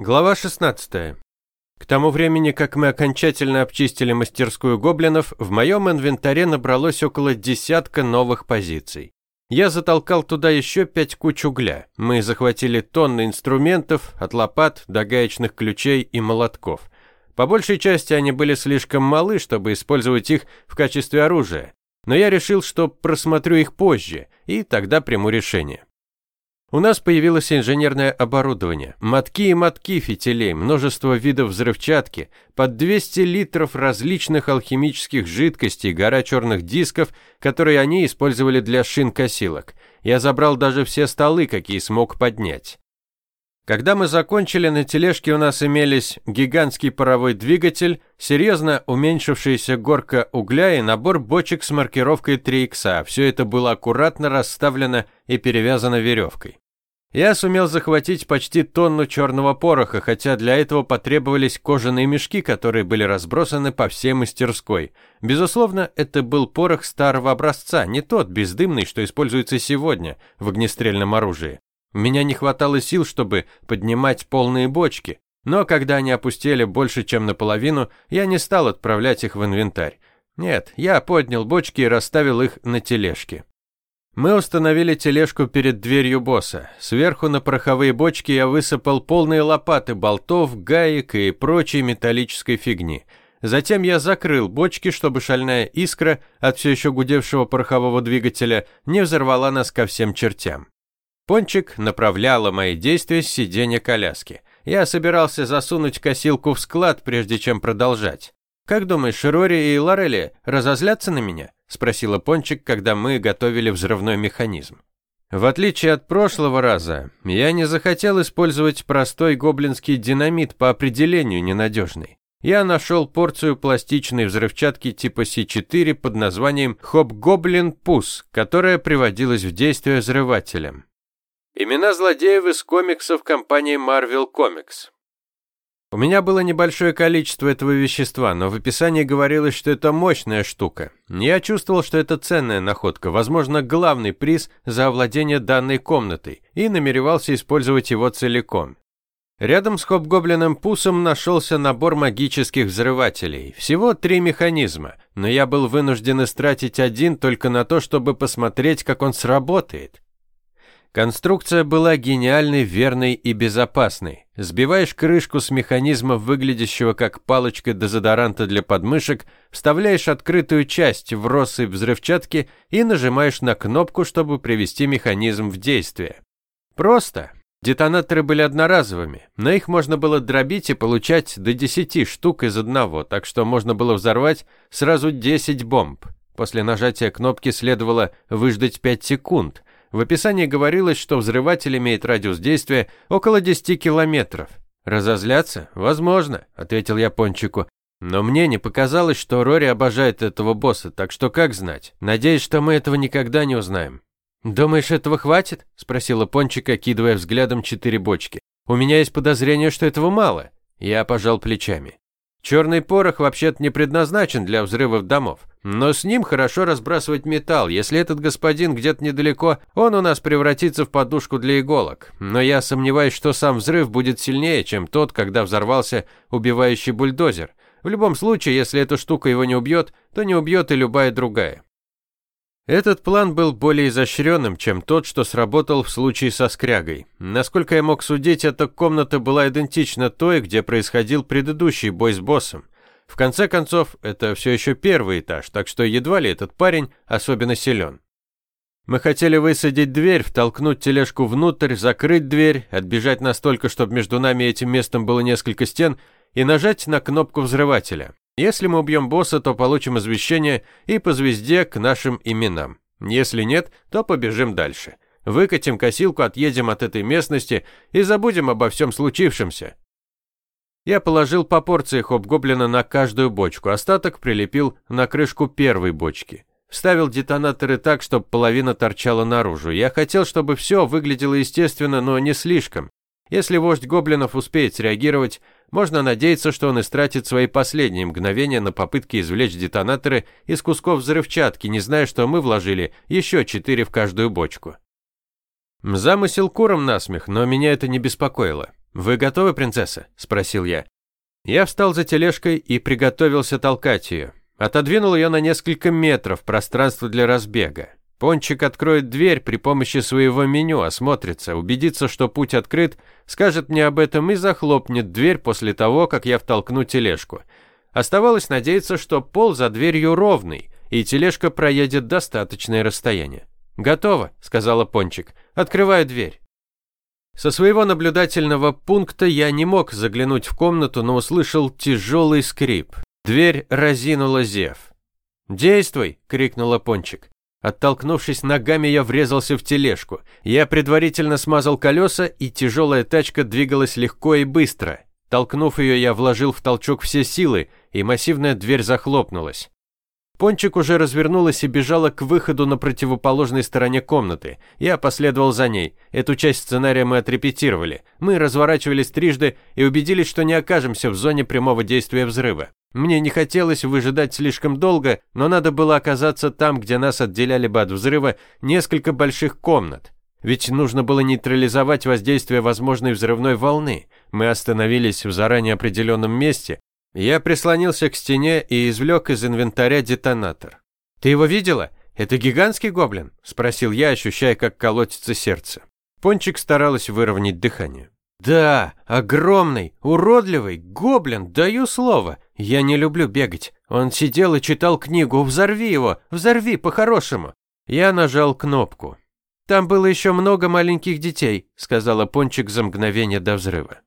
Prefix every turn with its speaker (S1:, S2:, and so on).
S1: Глава 16. К тому времени, как мы окончательно обчистили мастерскую гоблинов, в моем инвентаре набралось около десятка новых позиций. Я затолкал туда еще пять куч угля. Мы захватили тонны инструментов, от лопат до гаечных ключей и молотков. По большей части они были слишком малы, чтобы использовать их в качестве оружия. Но я решил, что просмотрю их позже, и тогда приму решение. У нас появилось инженерное оборудование, мотки и мотки фитилей, множество видов взрывчатки, под 200 литров различных алхимических жидкостей, гора черных дисков, которые они использовали для шин-косилок. Я забрал даже все столы, какие смог поднять. Когда мы закончили, на тележке у нас имелись гигантский паровой двигатель, серьезно уменьшившаяся горка угля и набор бочек с маркировкой 3 икса. Все это было аккуратно расставлено и перевязано веревкой. Я сумел захватить почти тонну черного пороха, хотя для этого потребовались кожаные мешки, которые были разбросаны по всей мастерской. Безусловно, это был порох старого образца, не тот бездымный, что используется сегодня в огнестрельном оружии. Меня не хватало сил, чтобы поднимать полные бочки, но когда они опустели больше, чем наполовину, я не стал отправлять их в инвентарь. Нет, я поднял бочки и расставил их на тележке. Мы установили тележку перед дверью босса. Сверху на пороховые бочки я высыпал полные лопаты болтов, гаек и прочей металлической фигни. Затем я закрыл бочки, чтобы шальная искра от все еще гудевшего порохового двигателя не взорвала нас ко всем чертям. Пончик направляла мои действия с сиденья коляски. Я собирался засунуть косилку в склад, прежде чем продолжать. «Как думаешь, Рори и Лорели разозлятся на меня?» – спросила Пончик, когда мы готовили взрывной механизм. В отличие от прошлого раза, я не захотел использовать простой гоблинский динамит по определению ненадежный. Я нашел порцию пластичной взрывчатки типа С4 под названием Хоп-Гоблин Пус, которая приводилась в действие взрывателем. Имена злодеев из комиксов компании Marvel Comics. У меня было небольшое количество этого вещества, но в описании говорилось, что это мощная штука. Я чувствовал, что это ценная находка, возможно, главный приз за овладение данной комнатой, и намеревался использовать его целиком. Рядом с Хобгоблином Пусом нашелся набор магических взрывателей. Всего три механизма, но я был вынужден истратить один только на то, чтобы посмотреть, как он сработает. Конструкция была гениальной, верной и безопасной. Сбиваешь крышку с механизма, выглядящего как палочка дезодоранта для подмышек, вставляешь открытую часть в россыпь взрывчатки и нажимаешь на кнопку, чтобы привести механизм в действие. Просто. Детонаторы были одноразовыми, но их можно было дробить и получать до 10 штук из одного, так что можно было взорвать сразу 10 бомб. После нажатия кнопки следовало выждать 5 секунд – в описании говорилось, что взрыватель имеет радиус действия около 10 километров. «Разозляться? Возможно», — ответил я Пончику. «Но мне не показалось, что Рори обожает этого босса, так что как знать? Надеюсь, что мы этого никогда не узнаем». «Думаешь, этого хватит?» – спросила Пончика, кидывая взглядом четыре бочки. «У меня есть подозрение, что этого мало». Я пожал плечами. Черный порох вообще-то не предназначен для взрывов домов, но с ним хорошо разбрасывать металл. Если этот господин где-то недалеко, он у нас превратится в подушку для иголок. Но я сомневаюсь, что сам взрыв будет сильнее, чем тот, когда взорвался убивающий бульдозер. В любом случае, если эта штука его не убьет, то не убьет и любая другая. Этот план был более изощренным, чем тот, что сработал в случае со скрягой. Насколько я мог судить, эта комната была идентична той, где происходил предыдущий бой с боссом. В конце концов, это все еще первый этаж, так что едва ли этот парень особенно силен. Мы хотели высадить дверь, втолкнуть тележку внутрь, закрыть дверь, отбежать настолько, чтобы между нами и этим местом было несколько стен, и нажать на кнопку взрывателя. Если мы убьем босса, то получим извещение и по звезде к нашим именам. Если нет, то побежим дальше. Выкатим косилку, отъедем от этой местности и забудем обо всем случившемся. Я положил по порции хоп-гоблина на каждую бочку, остаток прилепил на крышку первой бочки. Вставил детонаторы так, чтобы половина торчала наружу. Я хотел, чтобы все выглядело естественно, но не слишком. Если вождь гоблинов успеет среагировать, можно надеяться, что он истратит свои последние мгновения на попытки извлечь детонаторы из кусков взрывчатки, не зная, что мы вложили еще четыре в каждую бочку. Замысел куром насмех, но меня это не беспокоило. «Вы готовы, принцесса?» – спросил я. Я встал за тележкой и приготовился толкать ее. Отодвинул ее на несколько метров, пространство для разбега. Пончик откроет дверь при помощи своего меню, осмотрится, убедится, что путь открыт, скажет мне об этом и захлопнет дверь после того, как я втолкну тележку. Оставалось надеяться, что пол за дверью ровный, и тележка проедет достаточное расстояние. «Готово», — сказала Пончик. «Открываю дверь». Со своего наблюдательного пункта я не мог заглянуть в комнату, но услышал тяжелый скрип. Дверь разинула зев. «Действуй!» – крикнула Пончик. Оттолкнувшись ногами, я врезался в тележку. Я предварительно смазал колеса, и тяжелая тачка двигалась легко и быстро. Толкнув ее, я вложил в толчок все силы, и массивная дверь захлопнулась. Пончик уже развернулась и бежала к выходу на противоположной стороне комнаты. Я последовал за ней. Эту часть сценария мы отрепетировали. Мы разворачивались трижды и убедились, что не окажемся в зоне прямого действия взрыва. Мне не хотелось выжидать слишком долго, но надо было оказаться там, где нас отделяли бы от взрыва несколько больших комнат. Ведь нужно было нейтрализовать воздействие возможной взрывной волны. Мы остановились в заранее определенном месте, я прислонился к стене и извлек из инвентаря детонатор. «Ты его видела? Это гигантский гоблин?» – спросил я, ощущая, как колотится сердце. Пончик старалась выровнять дыхание. «Да, огромный, уродливый, гоблин, даю слово. Я не люблю бегать. Он сидел и читал книгу. Взорви его, взорви по-хорошему». Я нажал кнопку. «Там было еще много маленьких детей», – сказала Пончик за мгновение до взрыва.